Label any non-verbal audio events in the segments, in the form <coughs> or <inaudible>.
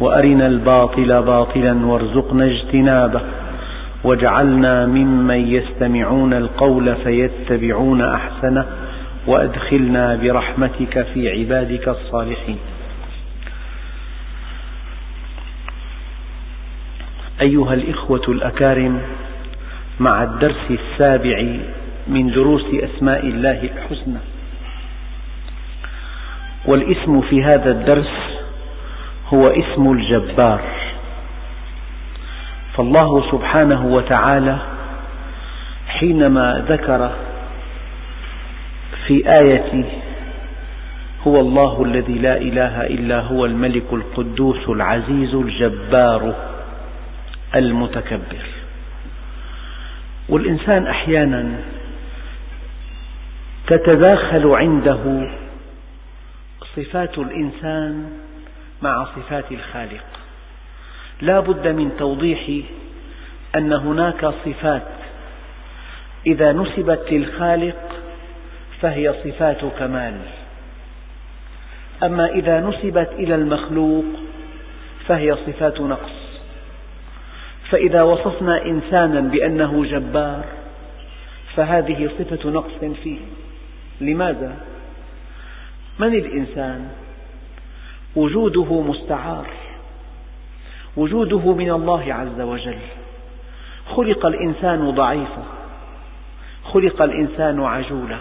وأرنا الباطل باطلا وارزقنا اجتنابه واجعلنا ممن يستمعون القول فيتبعون أحسنه وأدخلنا برحمتك في عبادك الصالحين. أيها الإخوة الأكارم مع الدرس السابع من دروس أسماء الله الحسنى والاسم في هذا الدرس هو اسم الجبار. فالله سبحانه وتعالى حينما ذكر في آية هو الله الذي لا إله إلا هو الملك القدوس العزيز الجبار المتكبر. والإنسان أحيانا تتداخل عنده صفات الإنسان مع صفات الخالق. لا بد من توضيح أن هناك صفات. إذا نسبت للخالق فهي صفات كمال. أما إذا نسبت إلى المخلوق فهي صفات نقص. فإذا وصفنا إنسانا بأنه جبار فهذه صفة نقص فيه. لماذا؟ من الإنسان؟ وجوده مستعار. وجوده من الله عز وجل. خلق الإنسان ضعيفا. خلق الإنسان عجولا.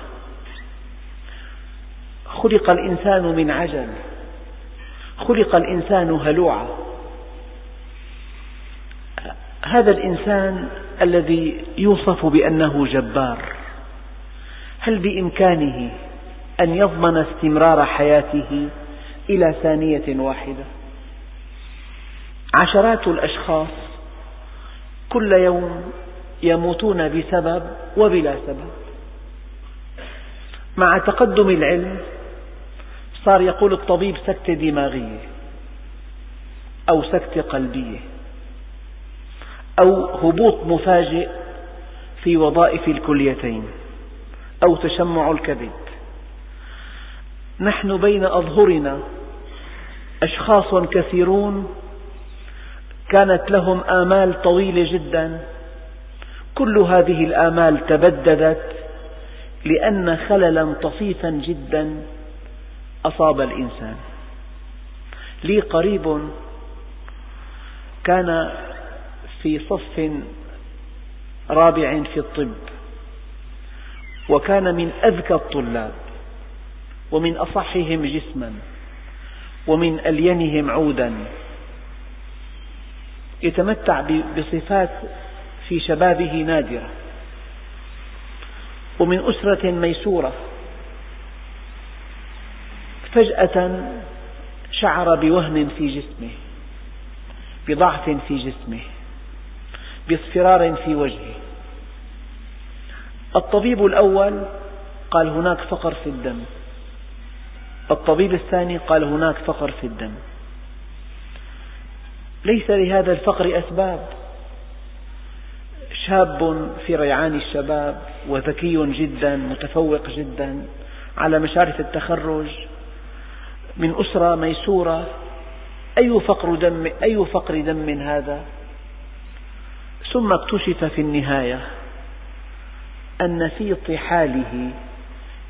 خلق الإنسان من عجل. خلق الإنسان هلوعا. هذا الإنسان الذي يوصف بأنه جبار. هل بإمكانه أن يضمن استمرار حياته إلى ثانية واحدة. عشرات الأشخاص كل يوم يموتون بسبب وبلا سبب. مع تقدم العلم صار يقول الطبيب سكتة دماغية أو سكتة قلبية أو هبوط مفاجئ في وظائف الكليتين أو تشمع الكبد. نحن بين أظهرنا أشخاص كثيرون كانت لهم آمال طويلة جدا. كل هذه الآمال تبددت لأن خللا طفيفا جدا أصاب الإنسان. لي قريب كان في صف رابع في الطب وكان من أذكى الطلاب ومن أصحهم جسما. ومن ألينهم عودا. يتمتع بصفات في شبابه نادرة. ومن أسرة ميسورة. فجأة شعر بوهن في جسمه بضعف في جسمه باصفرار في وجهه. الطبيب الأول قال هناك فقر في الدم. الطبيب الثاني قال هناك فقر في الدم. ليس لهذا الفقر أسباب. شاب في ريعان الشباب وذكي جدا متفوق جدا على مشارف التخرج من أسرة ميسورة. أي فقر دم أي فقر دم هذا؟ ثم اكتشف في النهاية أن في طحاله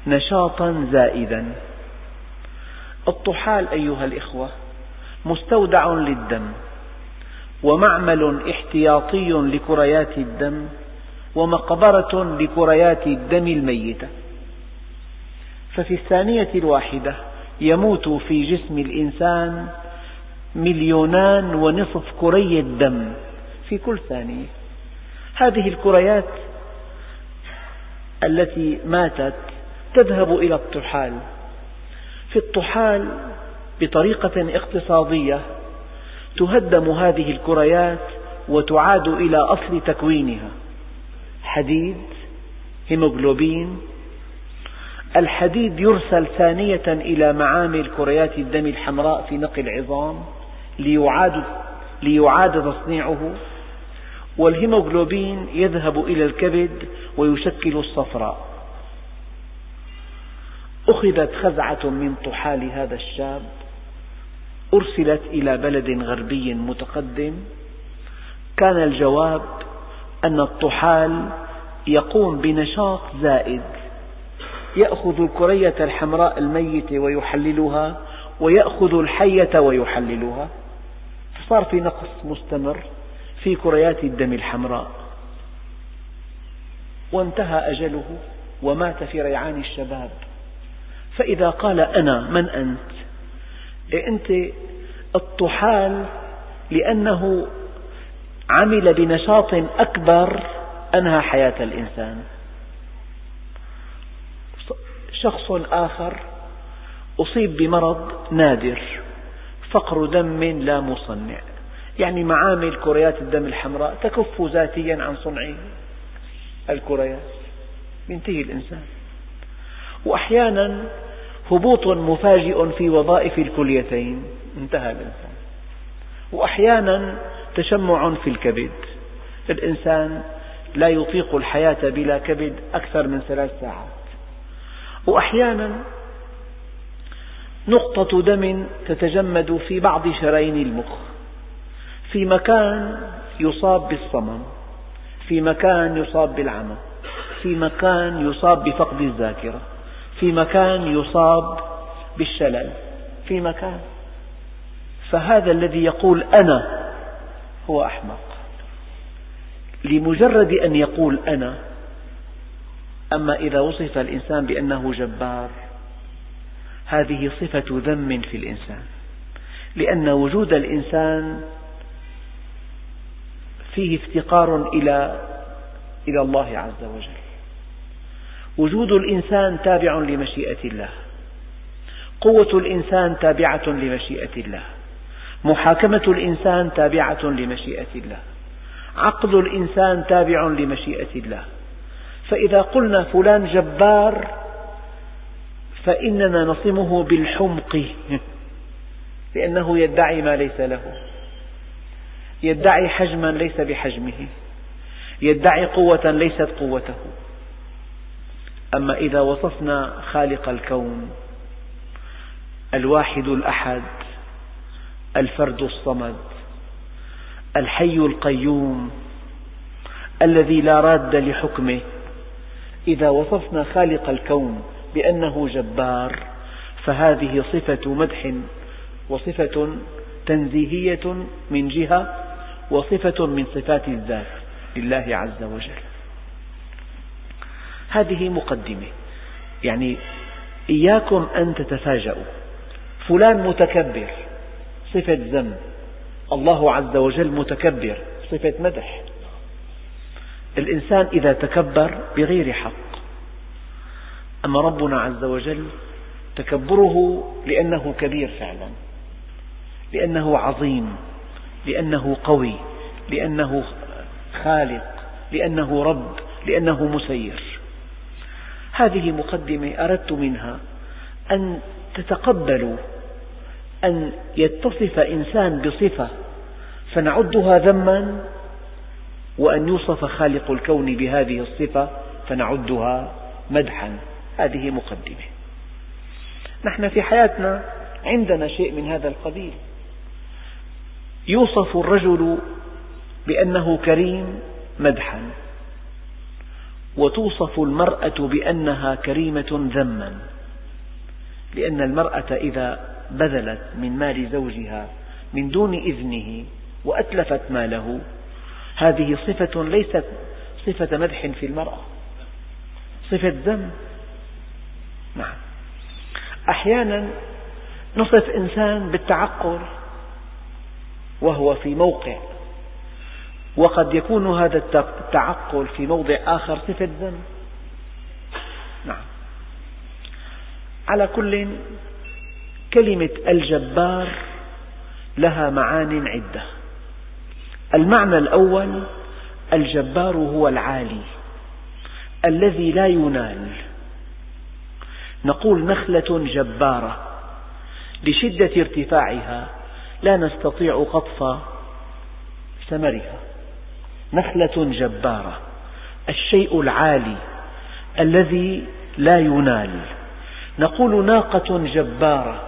نشاطا زائدا. الطحال أيها الإخوة مستودع للدم ومعمل احتياطي لكريات الدم ومقبرة لكريات الدم الميتة. ففي الثانية الواحدة يموت في جسم الإنسان مليونان ونصف كرية دم في كل ثانية. هذه الكريات التي ماتت تذهب إلى الطحال. في الطحال بطريقة اقتصادية تهدم هذه الكريات وتعاد إلى أصل تكوينها. حديد هيموغلوبين. الحديد يرسل ثانية إلى معامل كريات الدم الحمراء في نقل العظام ليعاد, ليعاد تصنيعه. والهيموغلوبين يذهب إلى الكبد ويشكل الصفراء. أخذت خزعة من طحال هذا الشاب أرسلت إلى بلد غربي متقدم. كان الجواب أن الطحال يقوم بنشاط زائد يأخذ الكرية الحمراء الميتة ويحللها ويأخذ الحية ويحللها. فصار في نقص مستمر في كريات الدم الحمراء. وانتهى أجله ومات في ريعان الشباب. فإذا قال أنا من أنت؟ إيه أنت؟ الطحال لأنه عمل بنشاط أكبر أنهى حياة الإنسان. شخص آخر أصيب بمرض نادر فقر دم لا مصنع. يعني معامل كريات الدم الحمراء تكف ذاتيا عن صنع الكريات. ينتهي الإنسان. وأحيانا هبوط مفاجئ في وظائف الكليتين. انتهى الإنسان. وأحيانا تشمع في الكبد. الإنسان لا يطيق الحياة بلا كبد أكثر من ثلاث ساعات. وأحيانا نقطة دم تتجمد في بعض شرايين المخ. في مكان يصاب بالصمم في مكان يصاب بالعمى في مكان يصاب بفقد الذاكرة. في مكان يصاب بالشلل في مكان. فهذا الذي يقول أنا هو أحمق. لمجرد أن يقول أنا أما إذا وصف الإنسان بأنه جبار هذه صفة ذم في الإنسان. لأن وجود الإنسان فيه افتقار إلى إلى الله عز وجل. وجود الإنسان تابع لمشيئة الله. قوة الإنسان تابعة لمشيئة الله. محاكمة الإنسان تابعة لمشيئة الله. عقل الإنسان تابع لمشيئة الله. فإذا قلنا فلان جبار فإننا نصمه بالحمق. <laughs> لأنه يدعي ما ليس له. يدعي حجما ليس بحجمه. يدعي قوة ليست قوته. أما إذا وصفنا خالق الكون الواحد الأحد الفرد الصمد الحي القيوم الذي لا راد لحكمه إذا وصفنا خالق الكون بأنه جبار فهذه صفة مدح وصفة تنزيهية من جهة وصفة من صفات الذات لله عز وجل. هذه مقدمة. يعني إياكم أن تتفاجؤوا فلان متكبر صفة ذم الله عز وجل متكبر صفة مدح. الإنسان إذا تكبر بغير حق. أما ربنا عز وجل تكبره لأنه كبير فعلا. لأنه عظيم لأنه قوي لأنه خالق لأنه رب لأنه مسير. هذه مقدمة أردت منها أن تتقبلوا أن يتصف إنسان بصفة فنعدها ذما وأن يوصف خالق الكون بهذه الصفة فنعدها مدحا. هذه مقدمة. نحن في حياتنا عندنا شيء من هذا القبيل. يوصف الرجل بأنه كريم مدحا. وتوصف المرأة بأنها كريمة ذما. لأن المرأة إذا بذلت من مال زوجها من دون إذنه وأتلفت ماله هذه صفة ليست صفة مدح في المرأة صفة ذم. نعم. أحيانا نصف إنسان بالتعقل وهو في موقع وقد يكون هذا التعقل في موضع آخر صفة ذم نعم. على كل كلمة الجبار لها معان عدة. المعنى الأول الجبار هو العالي الذي لا ينال. نقول نخلة جبارة لشدة ارتفاعها لا نستطيع قطف ثمرها. نخلة جبارة الشيء العالي الذي لا ينال. نقول ناقة جبارة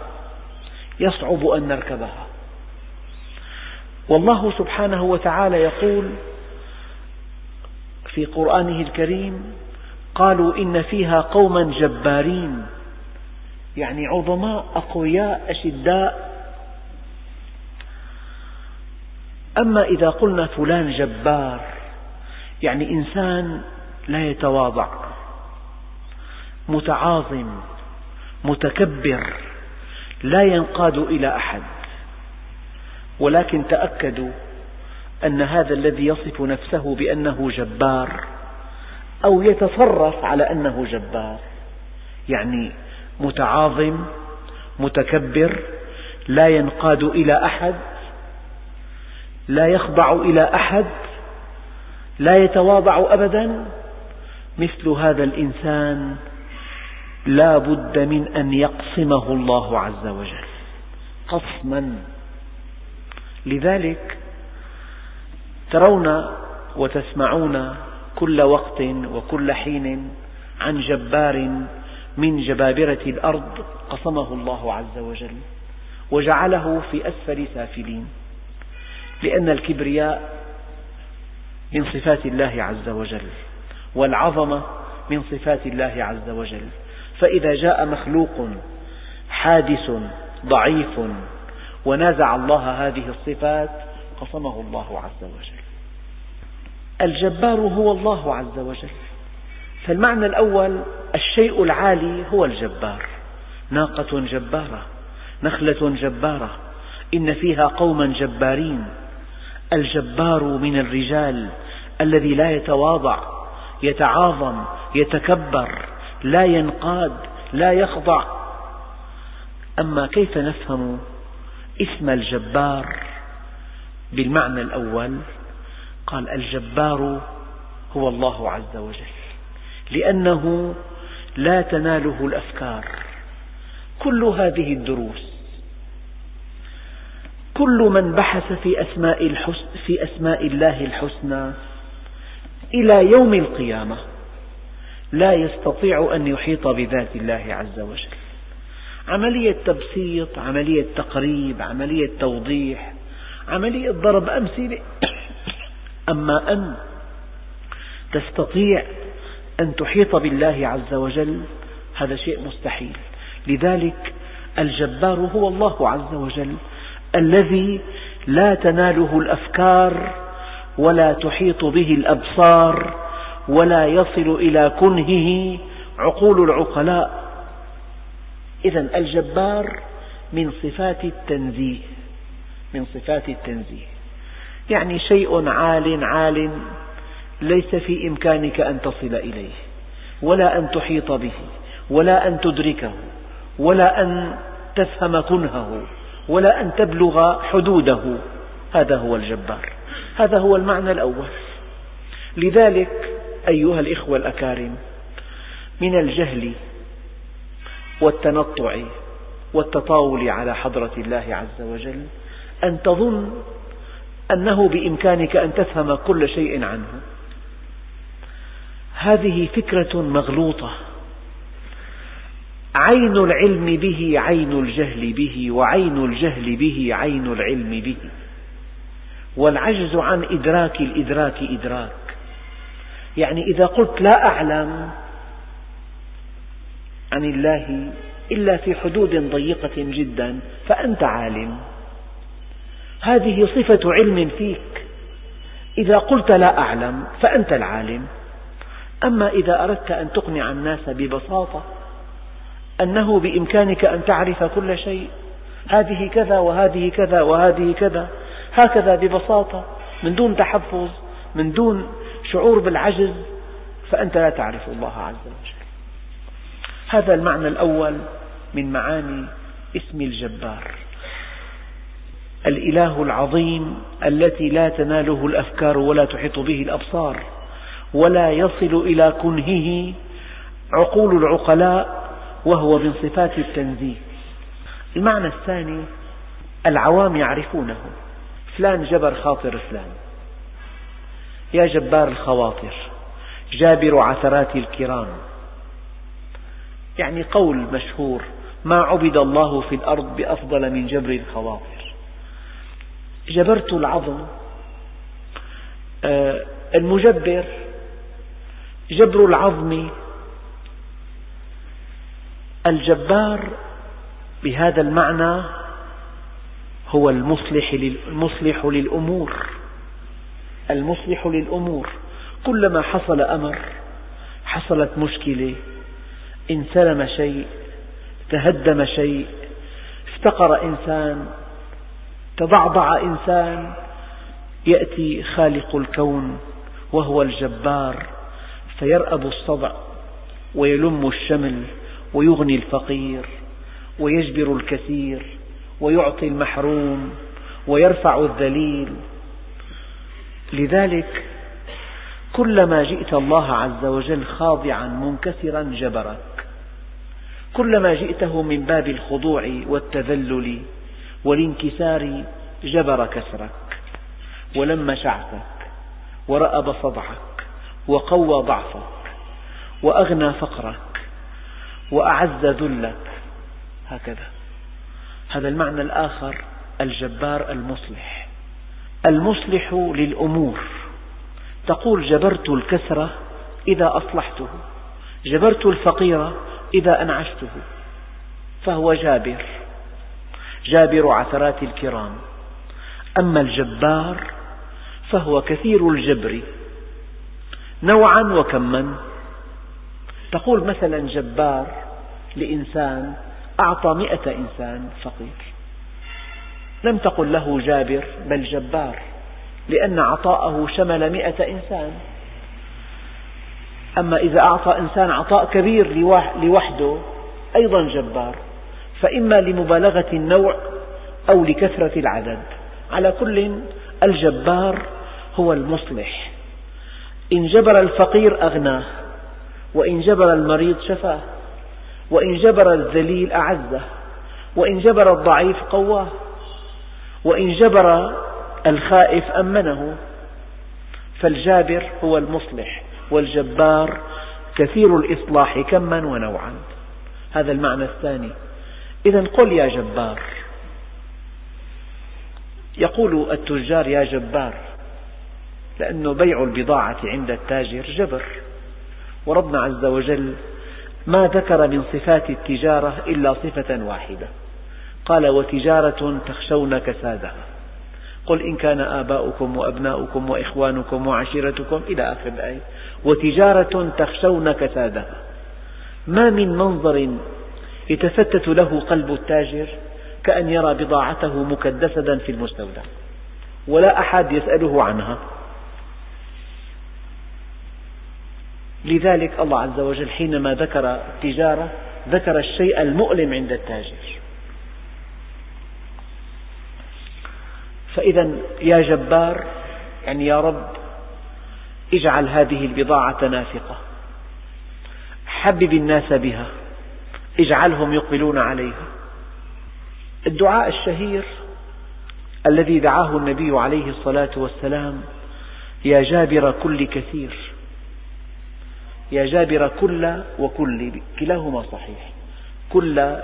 يصعب أن نركبها. والله سبحانه وتعالى يقول في قرآنه الكريم قالوا إن فيها قوما جبارين يعني عظماء أقوياء أشداء أما إذا قلنا فلان جبار يعني إنسان لا يتواضع متعاظم متكبر لا ينقاد إلى أحد ولكن تأكدوا أن هذا الذي يصف نفسه بأنه جبار أو يتصرف على أنه جبار يعني متعاظم متكبر لا ينقاد إلى أحد لا يخضع إلى أحد لا يتواضع أبدا. مثل هذا الإنسان لا بد من أن يقصمه الله عز وجل. قصما لذلك ترون وتسمعون كل وقت وكل حين عن جبار من جبابرة الأرض قصمه الله عز وجل وجعله في أسفل سافلين. لأن الكبرياء من صفات الله عز وجل والعظمة من صفات الله عز وجل. فإذا جاء مخلوق حادث ضعيف ونازع الله هذه الصفات قصمه الله عز وجل. الجبار هو الله عز وجل. فالمعنى الأول الشيء العالي هو الجبار. ناقة جبارة نخلة جبارة إن فيها قوما جبارين. الجبار من الرجال الذي لا يتواضع يتعاظم يتكبر لا ينقاد لا يخضع. أما كيف نفهم اسم الجبار بالمعنى الأول؟ قال الجبار هو الله عز وجل لأنه لا تناله الأفكار. كل هذه الدروس كل من بحث في أسماء, الحسن في أسماء الله الحسنى إلى يوم القيامة لا يستطيع أن يحيط بذات الله عز وجل. عملية تبسيط عملية تقريب عملية توضيح عملية ضرب أمثلة. <coughs> أما أن تستطيع أن تحيط بالله عز وجل هذا شيء مستحيل. لذلك الجبار هو الله عز وجل. الذي لا تناله الأفكار ولا تحيط به الأبصار ولا يصل إلى كنهه عقول العقلاء. إذا الجبار من صفات التنزيه من صفات التنزيه. يعني شيء عال عال ليس في إمكانك أن تصل إليه ولا أن تحيط به ولا أن تدركه ولا أن تفهم كنهه. ولا أن تبلغ حدوده. هذا هو الجبار. هذا هو المعنى الأول. لذلك أيها الإخوة الأكارم من الجهل والتنطع والتطاول على حضرة الله عز وجل أن تظن أنه بإمكانك أن تفهم كل شيء عنه. هذه فكرة مغلوطة. عين العلم به عين الجهل به وعين الجهل به عين العلم به. والعجز عن إدراك الإدراك إدراك. يعني إذا قلت لا أعلم عن الله إلا في حدود ضيقة جدا فأنت عالم. هذه صفة علم فيك. إذا قلت لا أعلم فأنت العالم. أما إذا أردت أن تقنع الناس ببساطة أنه بإمكانك أن تعرف كل شيء. هذه كذا وهذه كذا وهذه كذا. هكذا ببساطة من دون تحفظ من دون شعور بالعجز فأنت لا تعرف الله عز وجل. هذا المعنى الأول من معاني اسم الجبار. الإله العظيم التي لا تناله الأفكار ولا تحيط به الأبصار ولا يصل إلى كنهه عقول العقلاء وهو من صفات التنزيه. المعنى الثاني العوام يعرفونه. فلان جبر خاطر فلان. يا جبار الخواطر جابر عثرات الكرام. يعني قول مشهور ما عبد الله في الأرض بأفضل من جبر الخواطر. جبرت العظم آه، المجبر جبر العظم الجبار بهذا المعنى هو المصلح المصلح للأمور. المصلح للأمور. كلما حصل أمر حصلت مشكلة انسلم شيء تهدم شيء افتقر إنسان تضعضع إنسان يأتي خالق الكون وهو الجبار فيرأب الصدع ويلم الشمل. ويغني الفقير ويجبر الكثير ويعطي المحروم ويرفع الذليل. لذلك كلما جئت الله عز وجل خاضعا منكسرا جبرك. كلما جئته من باب الخضوع والتذلل والانكسار جبر كسرك. ولم شعثك ورأب صدعك وقوى ضعفك وأغنى فقرك. وأعز ذلك. هكذا. هذا المعنى الآخر الجبار المصلح. المصلح للأمور. تقول جبرت الكسرة إذا أصلحته. جبرت الفقير إذا أنعشته. فهو جابر. جابر عثرات الكرام. أما الجبار فهو كثير الجبر. نوعا وكما. تقول مثلا جبار لإنسان أعطى مئة إنسان فقير. لم تقل له جابر بل جبار لأن عطاءه شمل مئة إنسان. أما إذا أعطى إنسان عطاء كبير لوحده أيضا جبار. فإما لمبالغة النوع أو لكثرة العدد. على كل الجبار هو المصلح. إن جبر الفقير أغناه. وإن جبر المريض شفاه وإن جبر الذليل أعزه وإن جبر الضعيف قواه وإن جبر الخائف أمنه. فالجابر هو المصلح والجبار كثير الإصلاح كما ونوعا. هذا المعنى الثاني. إذا قل يا جبار. يقول التجار يا جبار لأنه بيع البضاعة عند التاجر جبر. وربنا عز وجل ما ذكر من صفات التجارة إلا صفة واحدة. قال وتجارة تخشون كسادها. قل إن كان آباؤكم وأبناؤكم وإخوانكم وعشيرتكم إلى آخر الآية وتجارة تخشون كسادها. ما من منظر يتفتت له قلب التاجر كأن يرى بضاعته مكدسة في المستودع ولا أحد يسأله عنها. لذلك الله عز وجل حينما ذكر التجارة ذكر الشيء المؤلم عند التاجر. فإذا يا جبار يعني يا رب اجعل هذه البضاعة نافقة. حبب الناس بها اجعلهم يقبلون عليها. الدعاء الشهير الذي دعاه النبي عليه الصلاة والسلام يا جابر كل كثير. يا جابر كل وكل كلاهما صحيح كل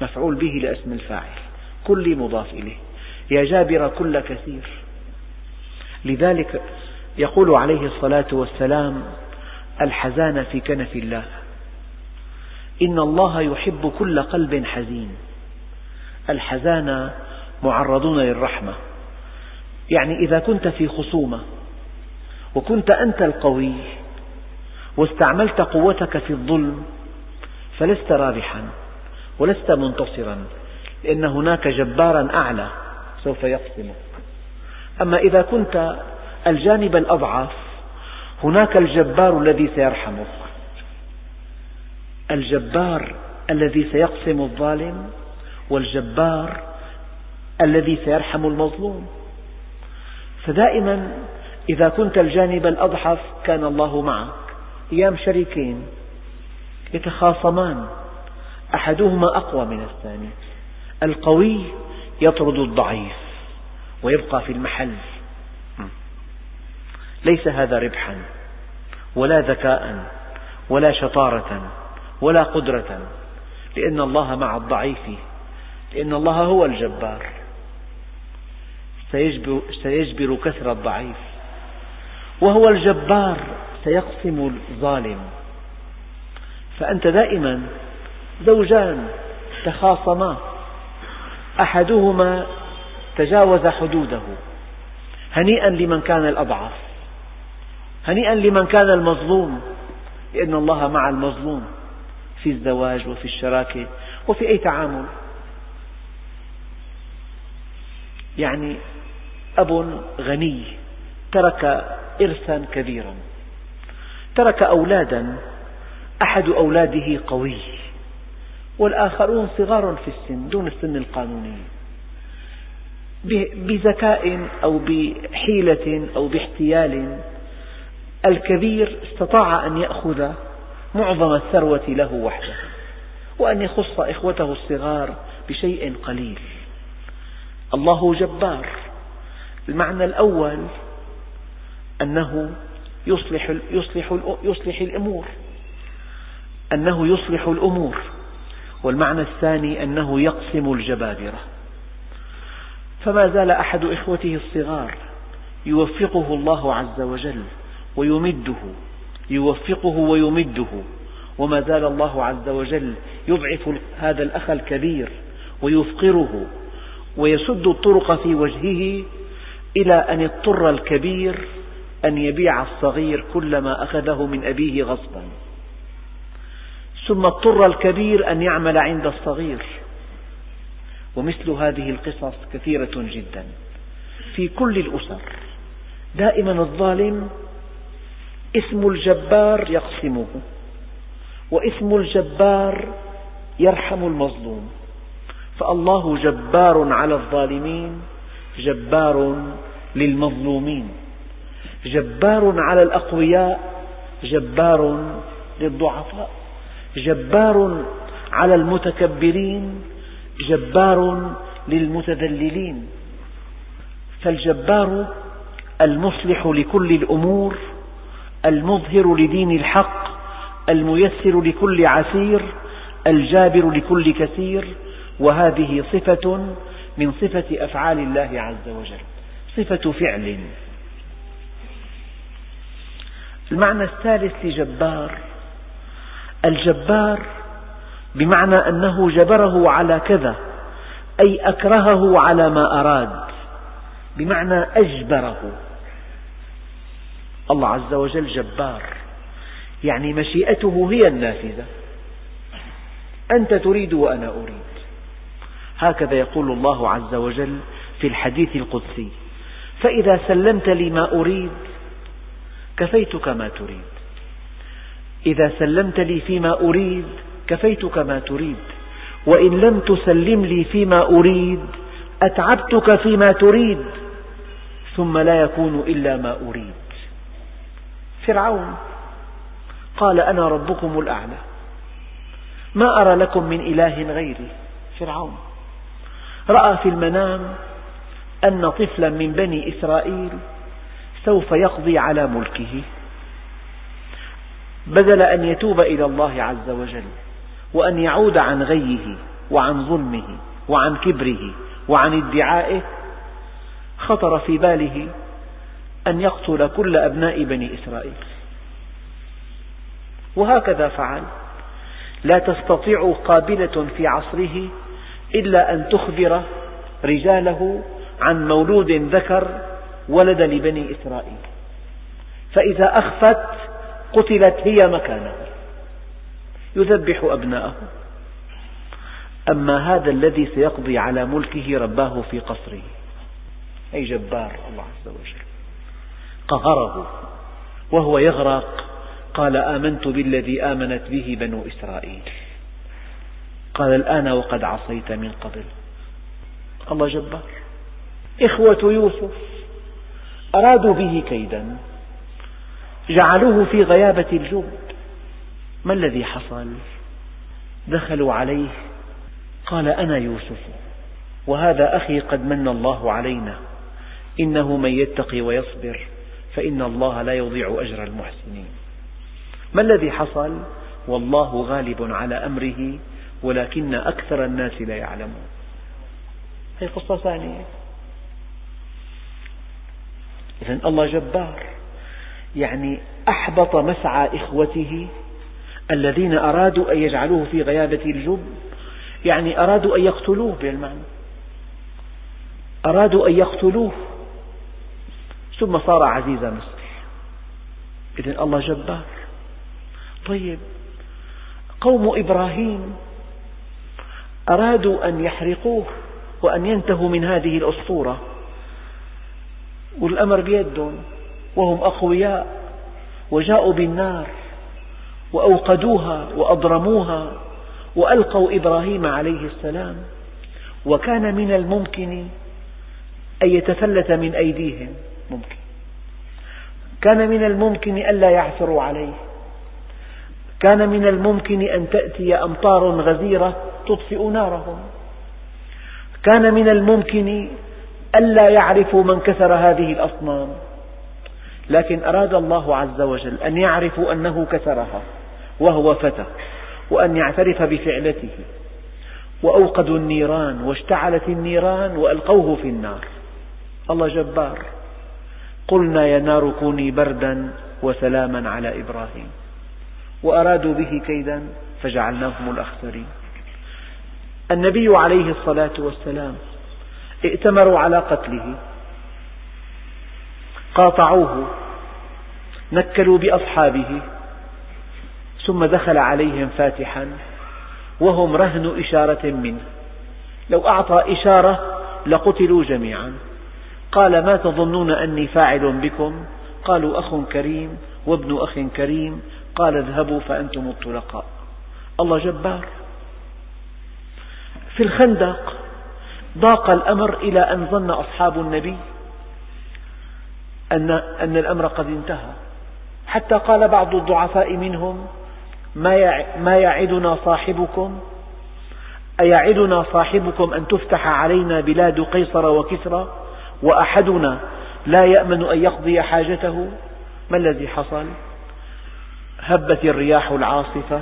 مفعول به لاسم الفاعل كل مضاف إليه. يا جابر كل كثير. لذلك يقول عليه الصلاة والسلام الحزان في كنف الله. إن الله يحب كل قلب حزين. الحزان معرضون للرحمة. يعني إذا كنت في خصومة وكنت أنت القوي واستعملت قوتك في الظلم فلست رابحا ولست منتصرا لأن هناك جبارا أعلى سوف يقسمك أما إذا كنت الجانب الأضعف هناك الجبار الذي سيرحمك الجبار الذي سيقسم الظالم والجبار الذي سيرحم المظلوم. فدائما إذا كنت الجانب الأضعف كان الله معك. أيام شريكين. يتخاصمان. أحدهما أقوى من الثاني. القوي يطرد الضعيف ويبقى في المحل. ليس هذا ربحا ولا ذكاء ولا شطارة ولا قدرة. لأن الله مع الضعيف لأن الله هو الجبار. سيجبر, كسر الضعيف وهو الجبار. سيقسم الظالم. فأنت دائما زوجان تخاصما. أحدهما تجاوز حدوده. هنيئا لمن كان الأضعف. هنيئا لمن كان المظلوم. لأن الله مع المظلوم. في الزواج وفي الشراكة وفي أي تعامل. يعني أب غني ترك إرثا كبيرا. ترك أولادا أحد أولاده قوي والآخرون صغار في السن دون السن القانوني. بذكاء أو بحيلة أو باحتيال الكبير استطاع أن يأخذ معظم الثروة له وحده وأن يخص إخوته الصغار بشيء قليل. الله جبار. المعنى الأول أنه يصلح, يصلح, يصلح الأمور. أنه يصلح الأمور. والمعنى الثاني أنه يقسم الجبابرة. فما زال أحد إخوته الصغار يوفقه الله عز وجل ويمده يوفقه ويمده. وما زال الله عز وجل يضعف هذا الأخ الكبير ويفقره ويسد الطرق في وجهه إلى أن اضطر الكبير أن يبيع الصغير كل ما أخذه من أبيه غصبا. ثم اضطر الكبير أن يعمل عند الصغير. ومثل هذه القصص كثيرة جدا. في كل الأسر. دائما الظالم اسم الجبار يقسمه. واسم الجبار يرحم المظلوم. فالله جبار على الظالمين جبار للمظلومين. جبار على الأقوياء جبار للضعفاء جبار على المتكبرين جبار للمتذللين. فالجبار المصلح لكل الأمور المظهر لدين الحق الميسر لكل عسير الجابر لكل كثير. وهذه صفة من صفة أفعال الله عز وجل صفة فعل. المعنى الثالث لجبار. الجبار بمعنى أنه جبره على كذا أي أكرهه على ما أراد بمعنى أجبره. الله عز وجل جبار يعني مشيئته هي النافذة. أنت تريد وأنا أريد. هكذا يقول الله عز وجل في الحديث القدسي فإذا سلمت لي ما أريد كفيتك ما تريد. إذا سلمت لي فيما أريد كفيتك ما تريد. وإن لم تسلم لي فيما أريد أتعبتك فيما تريد. ثم لا يكون إلا ما أريد. فرعون قال أنا ربكم الأعلى. ما أرى لكم من إله غيري. فرعون رأى في المنام أن طفلا من بني إسرائيل سوف يقضي على ملكه. بدل أن يتوب إلى الله عز وجل وأن يعود عن غيه وعن ظلمه وعن كبره وعن ادعائه خطر في باله أن يقتل كل أبناء بني إسرائيل. وهكذا فعل. لا تستطيع قابلة في عصره إلا أن تخبر رجاله عن مولود ذكر ولد لبني إسرائيل. فإذا أخفت قتلت هي مكانه. يذبح أبناءه. أما هذا الذي سيقضي على ملكه رباه في قصره. أي جبار الله عز وجل. قهره. وهو يغرق. قال آمنت بالذي آمنت به بنو إسرائيل. قال الآن وقد عصيت من قبل. الله جبار. إخوة يوسف. أرادوا به كيدا. جعلوه في غيابة الجب ما الذي حصل؟ دخلوا عليه. قال أنا يوسف وهذا أخي قد من الله علينا. إنه من يتقي ويصبر فإن الله لا يضيع أجر المحسنين. ما الذي حصل؟ والله غالب على أمره ولكن أكثر الناس لا يعلمون. هذه قصة ثانية. إذا الله جبار. يعني أحبط مسعى إخوته الذين أرادوا أن يجعلوه في غيابة الجب. يعني أرادوا أن يقتلوه بالمعنى. أرادوا أن يقتلوه. ثم صار عزيز مصر إذا الله جبار. طيب قوم إبراهيم أرادوا أن يحرقوه وأن ينتهوا من هذه الأسطورة. والأمر بيدهم وهم أقوياء وجاءوا بالنار وأوقدوها وأضرموها وألقوا إبراهيم عليه السلام وكان من الممكن أن يتفلت من أيديهم. ممكن. كان من الممكن ألا يعثروا عليه. كان من الممكن أن تأتي أمطار غزيرة تطفئ نارهم. كان من الممكن ألا يعرفوا من كسر هذه الأصنام. لكن أراد الله عز وجل أن يعرفوا أنه كسرها وهو فتى وأن يعترف بفعلته. وأوقدوا النيران واشتعلت النيران وألقوه في النار. الله جبار. قلنا يا نار كوني بردا وسلاما على إبراهيم. وأرادوا به كيدا فجعلناهم الأخسرين. النبي عليه الصلاة والسلام ائتمروا على قتله. قاطعوه. نكلوا بأصحابه. ثم دخل عليهم فاتحا. وهم رهن إشارة منه. لو أعطى إشارة لقتلوا جميعا. قال ما تظنون أني فاعل بكم؟ قالوا أخ كريم وابن أخ كريم. قال اذهبوا فأنتم الطلقاء. الله جبار. في الخندق ضاق الأمر إلى أن ظن أصحاب النبي أن, أن الأمر قد انتهى. حتى قال بعض الضعفاء منهم ما يعدنا صاحبكم؟ أيعدنا صاحبكم أن تفتح علينا بلاد قيصر وكسرى وأحدنا لا يأمن أن يقضي حاجته؟ ما الذي حصل؟ هبت الرياح العاصفة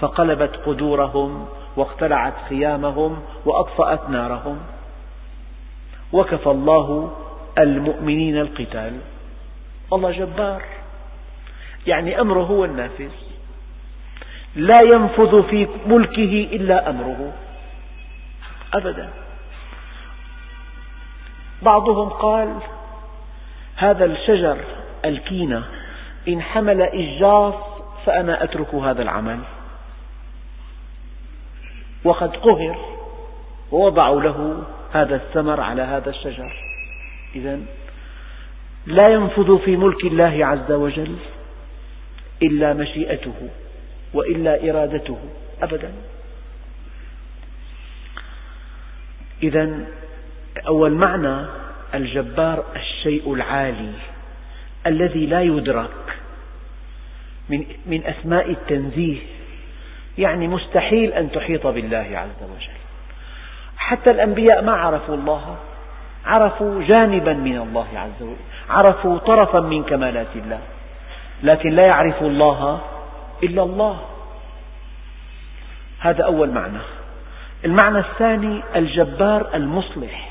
فقلبت قدورهم واقتلعت خيامهم وأطفأت نارهم. وكفى الله المؤمنين القتال. الله جبار. يعني أمره هو النافذ. لا ينفذ في ملكه إلا أمره. أبدا. بعضهم قال هذا الشجر الكينة إن حمل إجاص فأنا أترك هذا العمل. وقد قهر ووضعوا له هذا الثمر على هذا الشجر. إذا لا ينفذ في ملك الله عز وجل إلا مشيئته وإلا إرادته أبدا. إذا أول معنى الجبار الشيء العالي الذي لا يدرك من, أسماء التنزيه يعني مستحيل أن تحيط بالله عز وجل. حتى الأنبياء ما عرفوا الله عرفوا جانبا من الله عز وجل عرفوا طرفا من كمالات الله لكن لا يعرف الله إلا الله. هذا أول معنى. المعنى الثاني الجبار المصلح.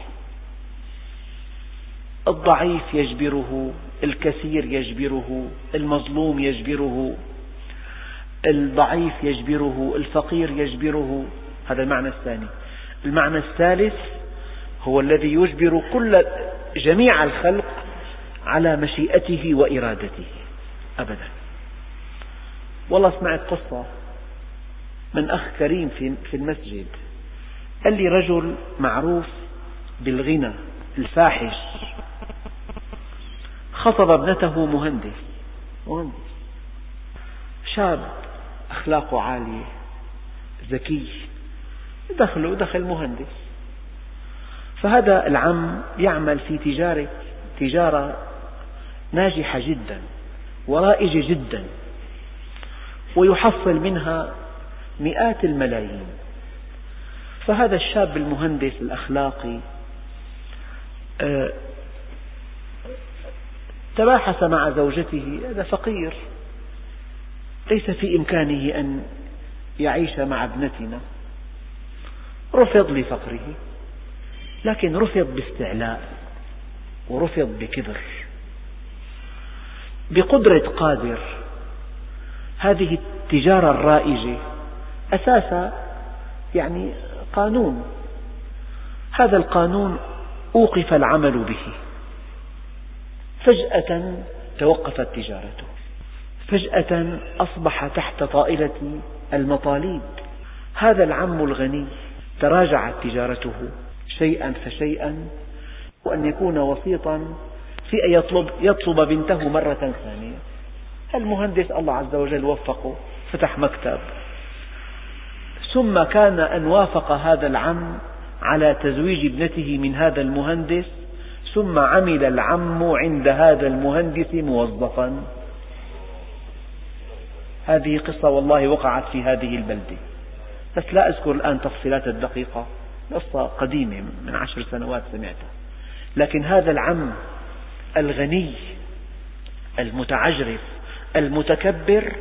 الضعيف يجبره الكثير يجبره المظلوم يجبره. الضعيف يجبره الفقير يجبره. هذا المعنى الثاني. المعنى الثالث هو الذي يجبر كل جميع الخلق على مشيئته وإرادته. أبدا. والله سمعت قصة من أخ كريم في المسجد. قال لي رجل معروف بالغنى الفاحش. خطب ابنته مهندس. مهندس. شاب. أخلاقه عالية. ذكي. دخله دخل مهندس. فهذا العم يعمل في تجارة تجارة ناجحة جدا ورائجة جدا ويحصل منها مئات الملايين. فهذا الشاب المهندس الأخلاقي آه، تباحث مع زوجته هذا فقير. ليس في إمكانه أن يعيش مع ابنتنا. رفض لفقره لكن رفض باستعلاء ورفض بكبر. بقدرة قادر هذه التجارة الرائجة أساسا يعني قانون. هذا القانون أوقف العمل به. فجأة توقفت تجارته. فجأة أصبح تحت طائلة المطالب هذا العم الغني تراجعت تجارته شيئا فشيئا وأن يكون وسيطا في أن يطلب, يطلب بنته مرة ثانية. المهندس الله عز وجل وفقه فتح مكتب. ثم كان أن وافق هذا العم على تزويج ابنته من هذا المهندس ثم عمل العم عند هذا المهندس موظفا. هذه قصة والله وقعت في هذه البلدة. بس لا أذكر الآن تفصيلات الدقيقة قصة قديمة من عشر سنوات سمعتها. لكن هذا العم الغني المتعجرف المتكبر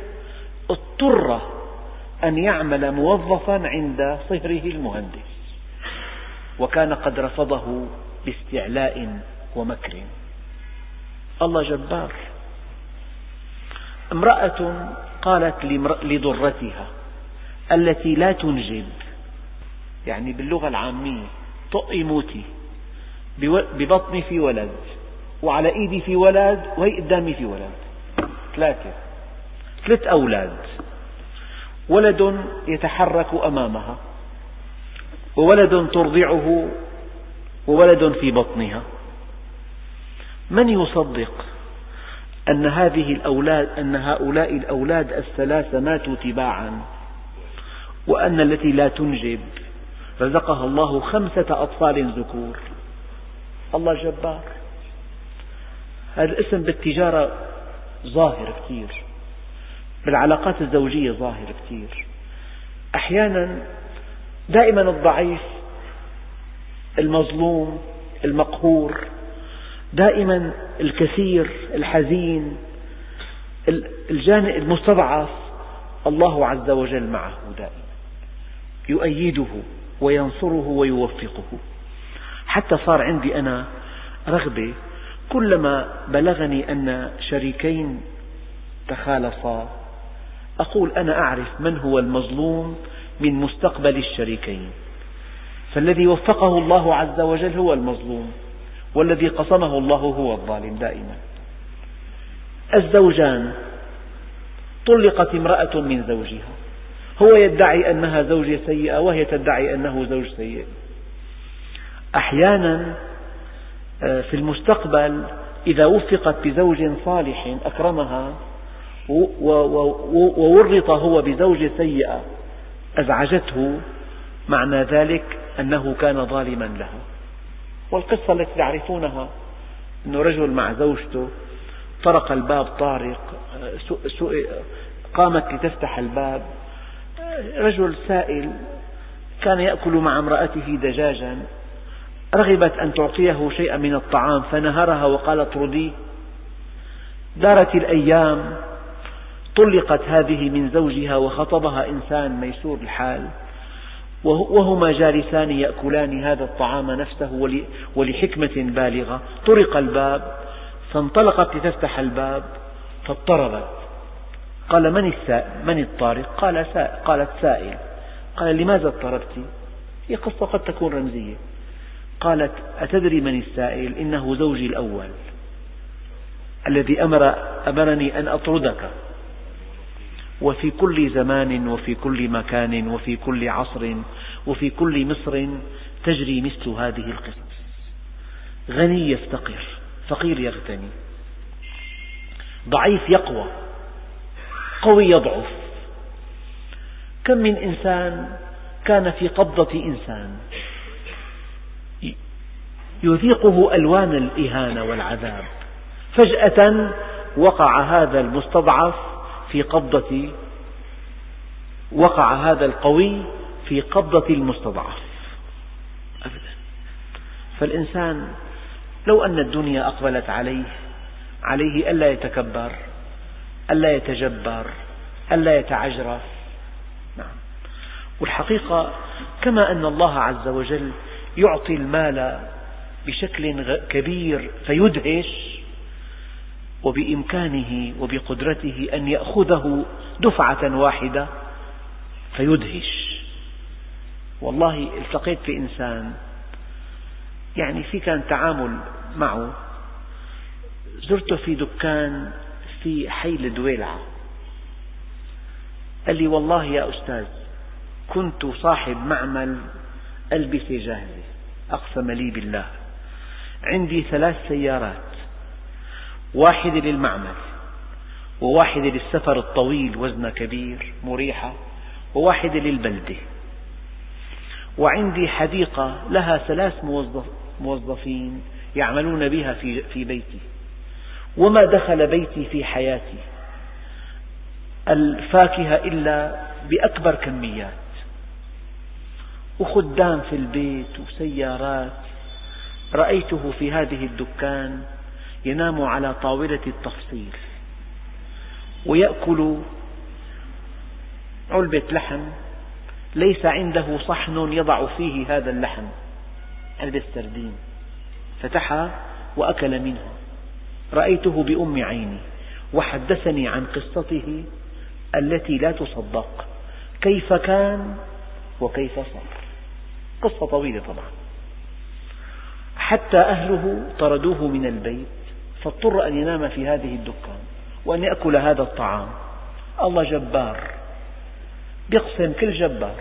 اضطر أن يعمل موظفا عند صهره المهندس وكان قد رفضه باستعلاء ومكر. الله جبار. امرأة قالت لضرتها التي لا تنجب. يعني باللغة العامية طقي موتي ببطني في ولد وعلى إيدي في ولد وهي قدامي في ولد. ثلاثة ثلاث أولاد. ولد يتحرك أمامها وولد ترضعه وولد في بطنها. من يصدق؟ أن هذه الأولاد أن هؤلاء الأولاد الثلاثة ماتوا تباعا وأن التي لا تنجب. رزقها الله خمسة أطفال ذكور. الله جبار. هذا الاسم بالتجارة ظاهر كثير. بالعلاقات الزوجية ظاهر كثير. أحيانا دائما الضعيف المظلوم المقهور دائما الكثير الحزين الجانب المستضعف. الله عز وجل معه دائما. يؤيده وينصره ويوفقه. حتى صار عندي أنا رغبة كلما بلغني أن شريكين تخالصا أقول أنا أعرف من هو المظلوم من مستقبل الشريكين. فالذي وفقه الله عز وجل هو المظلوم. والذي قصمه الله هو الظالم دائما. الزوجان طلقت امرأة من زوجها. هو يدعي أنها زوجة سيئة وهي تدعي أنه زوج سيء. أحيانا آه، في المستقبل إذا وفقت بزوج صالح أكرمها وورط هو بزوجة سيئة أزعجته معنى ذلك أنه كان ظالما له والقصة التي تعرفونها أن رجل مع زوجته طرق الباب طارق قامت لتفتح الباب. رجل سائل كان يأكل مع امرأته دجاجا رغبت أن تعطيه شيئا من الطعام فنهرها وقال اطرديه دارت الأيام طلقت هذه من زوجها وخطبها إنسان ميسور الحال. وهما جالسان يأكلان هذا الطعام نفسه ولحكمة بالغة. طرق الباب فانطلقت لتفتح الباب فاضطربت. قال من من الطارق؟ قال سائل قالت سائل. قال لماذا اضطربت؟ هي قصة قد تكون رمزية. قالت أتدري من السائل؟ إنه زوجي الأول. الذي أمر أمرني أن أطردك. وفي كل زمان وفي كل مكان وفي كل عصر وفي كل مصر تجري مثل هذه القصص. غني يفتقر فقير يغتني. ضعيف يقوى قوي يضعف. كم من إنسان كان في قبضة إنسان. يذيقه ألوان الإهانة والعذاب. فجأة وقع هذا المستضعف في قبضة وقع هذا القوي في قبضة المستضعف. أبدا. فالإنسان لو أن الدنيا أقبلت عليه عليه ألا يتكبر ألا يتجبر ألا يتعجرف. نعم. والحقيقة كما أن الله عز وجل يعطي المال بشكل كبير فيدهش وبإمكانه وبقدرته أن يأخذه دفعة واحدة فيدهش. والله التقيت بإنسان يعني في كان تعامل معه زرته في دكان في حي الدويلعة قال لي والله يا أستاذ كنت صاحب معمل ألبسة جاهزة أقسم لي بالله. عندي ثلاث سيارات. واحدة للمعمل وواحدة للسفر الطويل وزنها كبير مريحة وواحدة للبلدة. وعندي حديقة لها ثلاث موظفين يعملون بها في بيتي. وما دخل بيتي في حياتي الفاكهة إلا بأكبر كميات. وخدام في البيت وسيارات. رأيته في هذه الدكان ينام على طاولة التفصيل ويأكل علبة لحم ليس عنده صحن يضع فيه هذا اللحم علبة سردين فتحها وأكل منها رأيته بأم عيني وحدثني عن قصته التي لا تصدق. كيف كان وكيف صار. قصة طويلة طبعا. حتى أهله طردوه من البيت. فاضطر أن ينام في هذه الدكان وأن يأكل هذا الطعام. الله جبار. يقسم كل جبار.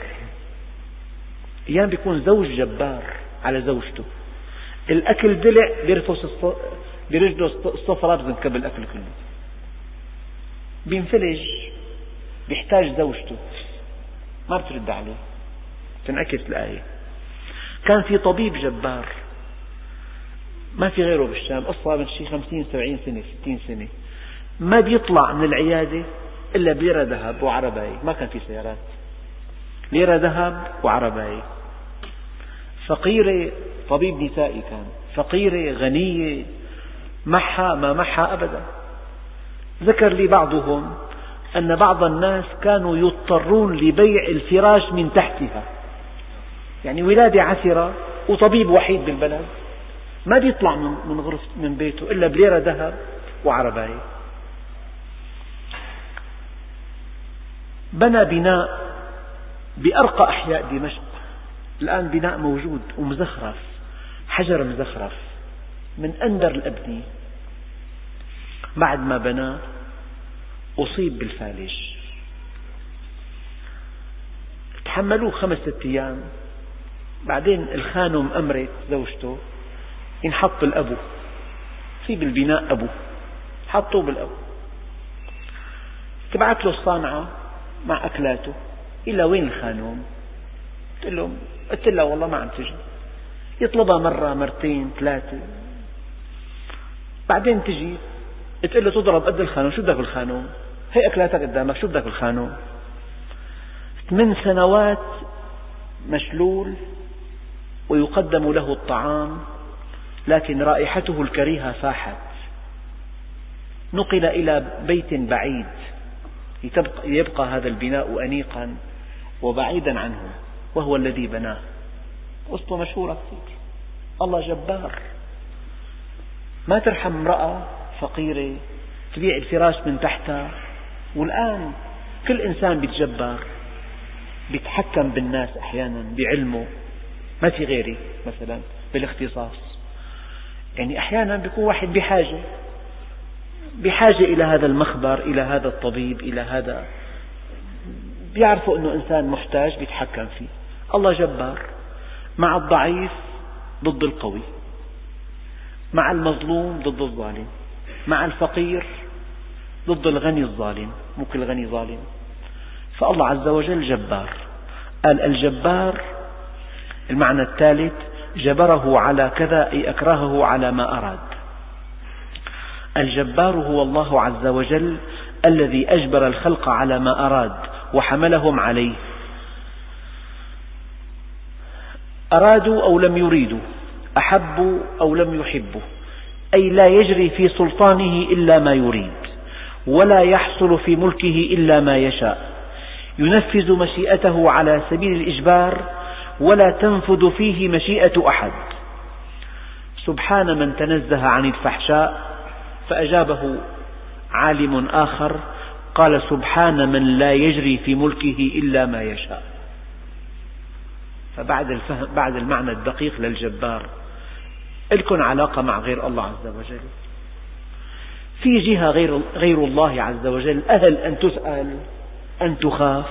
أيام بيكون زوج جبار على زوجته. الأكل دلع بيرفس برجله الصفرة بزنكب الأكل كله بينفلج. بيحتاج زوجته. ما بترد عليه. تنعكس الآية. كان في طبيب جبار. ما في غيره بالشام قصة من شي خمسين سبعين سنة ستين سنة. ما بيطلع من العيادة إلا بليرة ذهب وعرباية. ما كان في سيارات. ليرة ذهب وعرباية. فقيرة طبيب نسائي كان. فقيرة غنية محى ما محى أبدا. ذكر لي بعضهم أن بعض الناس كانوا يضطرون لبيع الفراش من تحتها. يعني ولادة عسرة وطبيب وحيد بالبلد. ما بيطلع من من غرف من بيته إلا بليرة ذهب وعرباية. بنى بناء بأرقى أحياء دمشق. الآن بناء موجود ومزخرف حجر مزخرف من أندر الأبنية بعد ما بناه أصيب بالفالج. تحملوه خمسة أيام. بعدين الخانم أمرت زوجته ينحط الأبو في بالبناء أبو. حطوه بالأبو. تبعت له الصانعة مع أكلاته. إلى وين الخانوم قلت له قلت له والله ما عم تجي. يطلبها مرة مرتين ثلاثة. بعدين تجي تقول له تضرب قد الخانوم شو بدك بالخانوم؟ هي أكلاتك قدامك شو بدك بالخانوم؟ ثمان سنوات مشلول ويقدم له الطعام لكن رائحته الكريهة فاحت. نقل إلى بيت بعيد يبقى هذا البناء أنيقا وبعيدا عنه وهو الذي بناه. قصته مشهورة كثير. الله جبار. ما ترحم امرأة فقيرة تبيع الفراش من تحتها والآن كل إنسان بيتجبر بيتحكم بالناس أحيانا بعلمه. ما في غيري مثلا بالاختصاص. يعني أحيانا بيكون واحد بحاجة بحاجة إلى هذا المخبر إلى هذا الطبيب إلى هذا بيعرفوا أنه إنسان محتاج بيتحكم فيه. الله جبار. مع الضعيف ضد القوي. مع المظلوم ضد الظالم. مع الفقير ضد الغني الظالم. مو كل غني ظالم. فالله عز وجل جبار. قال الجبار المعنى الثالث جبره على كذا أي أكرهه على ما أراد. الجبار هو الله عز وجل الذي أجبر الخلق على ما أراد وحملهم عليه. أرادوا أو لم يريدوا أحبوا أو لم يحبوا أي لا يجري في سلطانه إلا ما يريد ولا يحصل في ملكه إلا ما يشاء. ينفذ مشيئته على سبيل الإجبار ولا تنفذ فيه مشيئة أحد. سبحان من تنزه عن الفحشاء فأجابه عالم آخر قال سبحان من لا يجري في ملكه إلا ما يشاء. فبعد الفهم بعد المعنى الدقيق للجبار لكم علاقة مع غير الله عز وجل. في جهة غير, غير الله عز وجل أهل أن تسأل أن تخاف.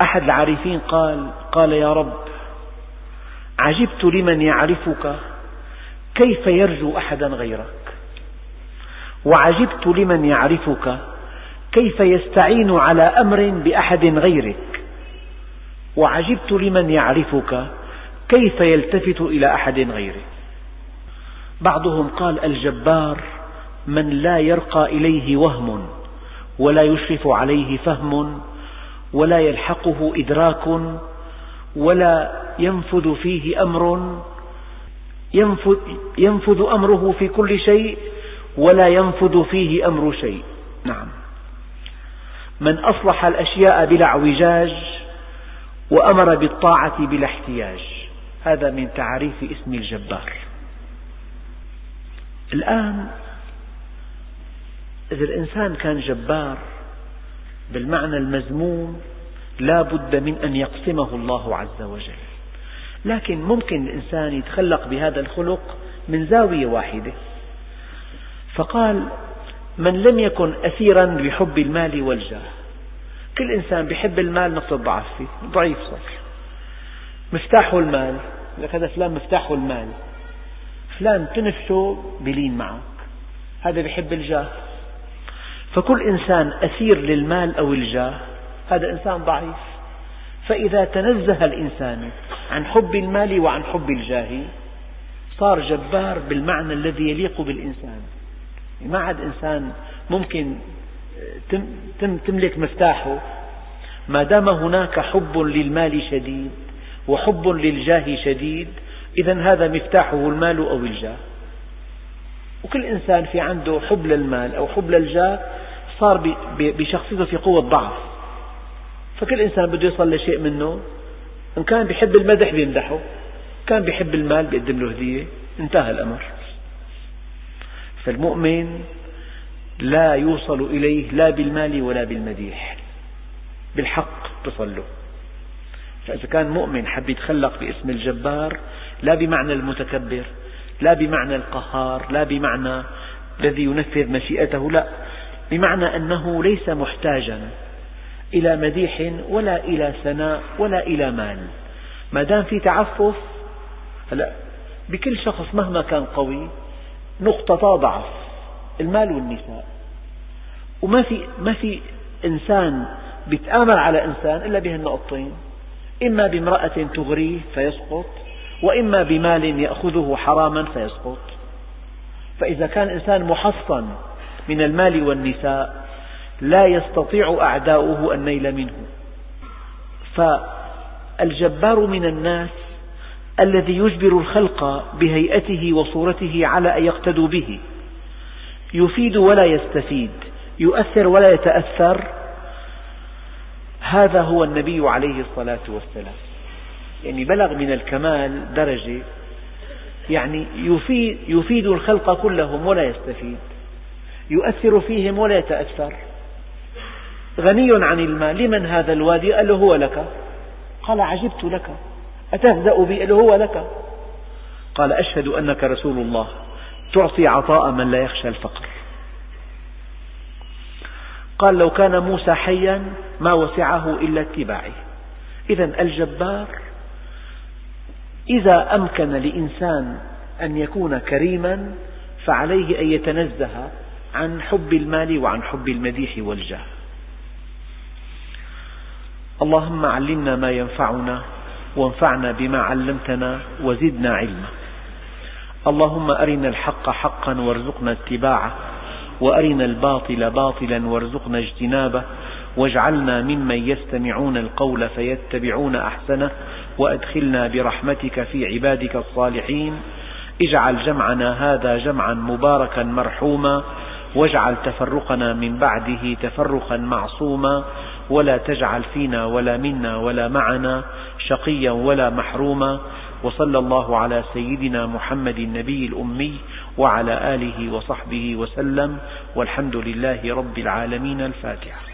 أحد العارفين قال قال يا رب عجبت لمن يعرفك كيف يرجو أحدا غيرك؟ وعجبت لمن يعرفك كيف يستعين على أمر بأحد غيرك؟ وعجبت لمن يعرفك كيف يلتفت إلى أحد غيرك؟ بعضهم قال الجبار من لا يرقى إليه وهم ولا يشرف عليه فهم ولا يلحقه إدراك ولا ينفذ فيه أمر ينفذ, ينفذ أمره في كل شيء ولا ينفذ فيه أمر شيء. نعم. من أصلح الأشياء بلا اعوجاج وأمر بالطاعة بلا احتياج. هذا من تعريف اسم الجبار. الآن إذا الإنسان كان جبار بالمعنى المذموم لا بد من أن يقسمه الله عز وجل. لكن ممكن الإنسان يتخلق بهذا الخلق من زاوية واحدة. فقال من لم يكن أثيرا بحب المال والجاه. كل إنسان بحب المال نقطة ضعف فيه ضعيف صار مفتاحه المال. لك هذا فلان مفتاحه المال. فلان تنفسه بلين معك. هذا بحب الجاه. فكل إنسان أسير للمال أو الجاه هذا إنسان ضعيف. فإذا تنزه الإنسان عن حب المال وعن حب الجاه صار جبار بالمعنى الذي يليق بالإنسان. ما عاد إنسان ممكن تملك مفتاحه. ما دام هناك حب للمال شديد وحب للجاه شديد إذا هذا مفتاحه المال أو الجاه. وكل إنسان في عنده حب للمال أو حب للجاه صار بشخصيته في قوة ضعف. فكل إنسان بده يصل لشيء منه. إن كان بيحب المدح بيمدحه كان بيحب المال بيقدم له هدية انتهى الأمر. فالمؤمن لا يوصل إليه لا بالمال ولا بالمديح. بالحق تصل له فإذا كان مؤمن حب يتخلق باسم الجبار لا بمعنى المتكبر لا بمعنى القهار لا بمعنى الذي ينفذ مشيئته لا. بمعنى أنه ليس محتاجا إلى مديح ولا إلى ثناء ولا إلى مال. ما دام في تعفف هلا بكل شخص مهما كان قوي نقطة ضعف المال والنساء. وما في ما في إنسان بيتآمر على إنسان إلا بهالنقطتين. إما بامرأة تغريه فيسقط وإما بمال يأخذه حراما فيسقط. فإذا كان إنسان محصن من المال والنساء لا يستطيع أعداؤه النيل منه. فالجبار من الناس الذي يجبر الخلق بهيئته وصورته على أن يقتدوا به. يفيد ولا يستفيد يؤثر ولا يتأثر. هذا هو النبي عليه الصلاة والسلام. يعني بلغ من الكمال درجة. يعني يفيد, يفيد الخلق كلهم ولا يستفيد. يؤثر فيهم ولا يتأثر. غني عن المال لمن هذا الوادي؟ قال له هو لك. قال عجبت لك. أتهزأ بي؟ قال له هو لك. قال أشهد أنك رسول الله. تعطي عطاء من لا يخشى الفقر. قال لو كان موسى حيا ما وسعه إلا اتباعي. إذا الجبار إذا أمكن لإنسان أن يكون كريما فعليه أن يتنزه عن حب المال وعن حب المديح والجاه. اللهم علمنا ما ينفعنا وانفعنا بما علمتنا وزدنا علما. اللهم أرنا الحق حقا وارزقنا اتباعه وأرنا الباطل باطلا وارزقنا اجتنابه واجعلنا ممن يستمعون القول فيتبعون أحسنه وأدخلنا برحمتك في عبادك الصالحين. اجعل جمعنا هذا جمعا مباركا مرحوما واجعل تفرقنا من بعده تفرقا معصوما ولا تجعل فينا ولا منا ولا معنا شقيا ولا محروما. وصلى الله على سيدنا محمد النبي الأمي وعلى آله وصحبه وسلم والحمد لله رب العالمين الفاتحة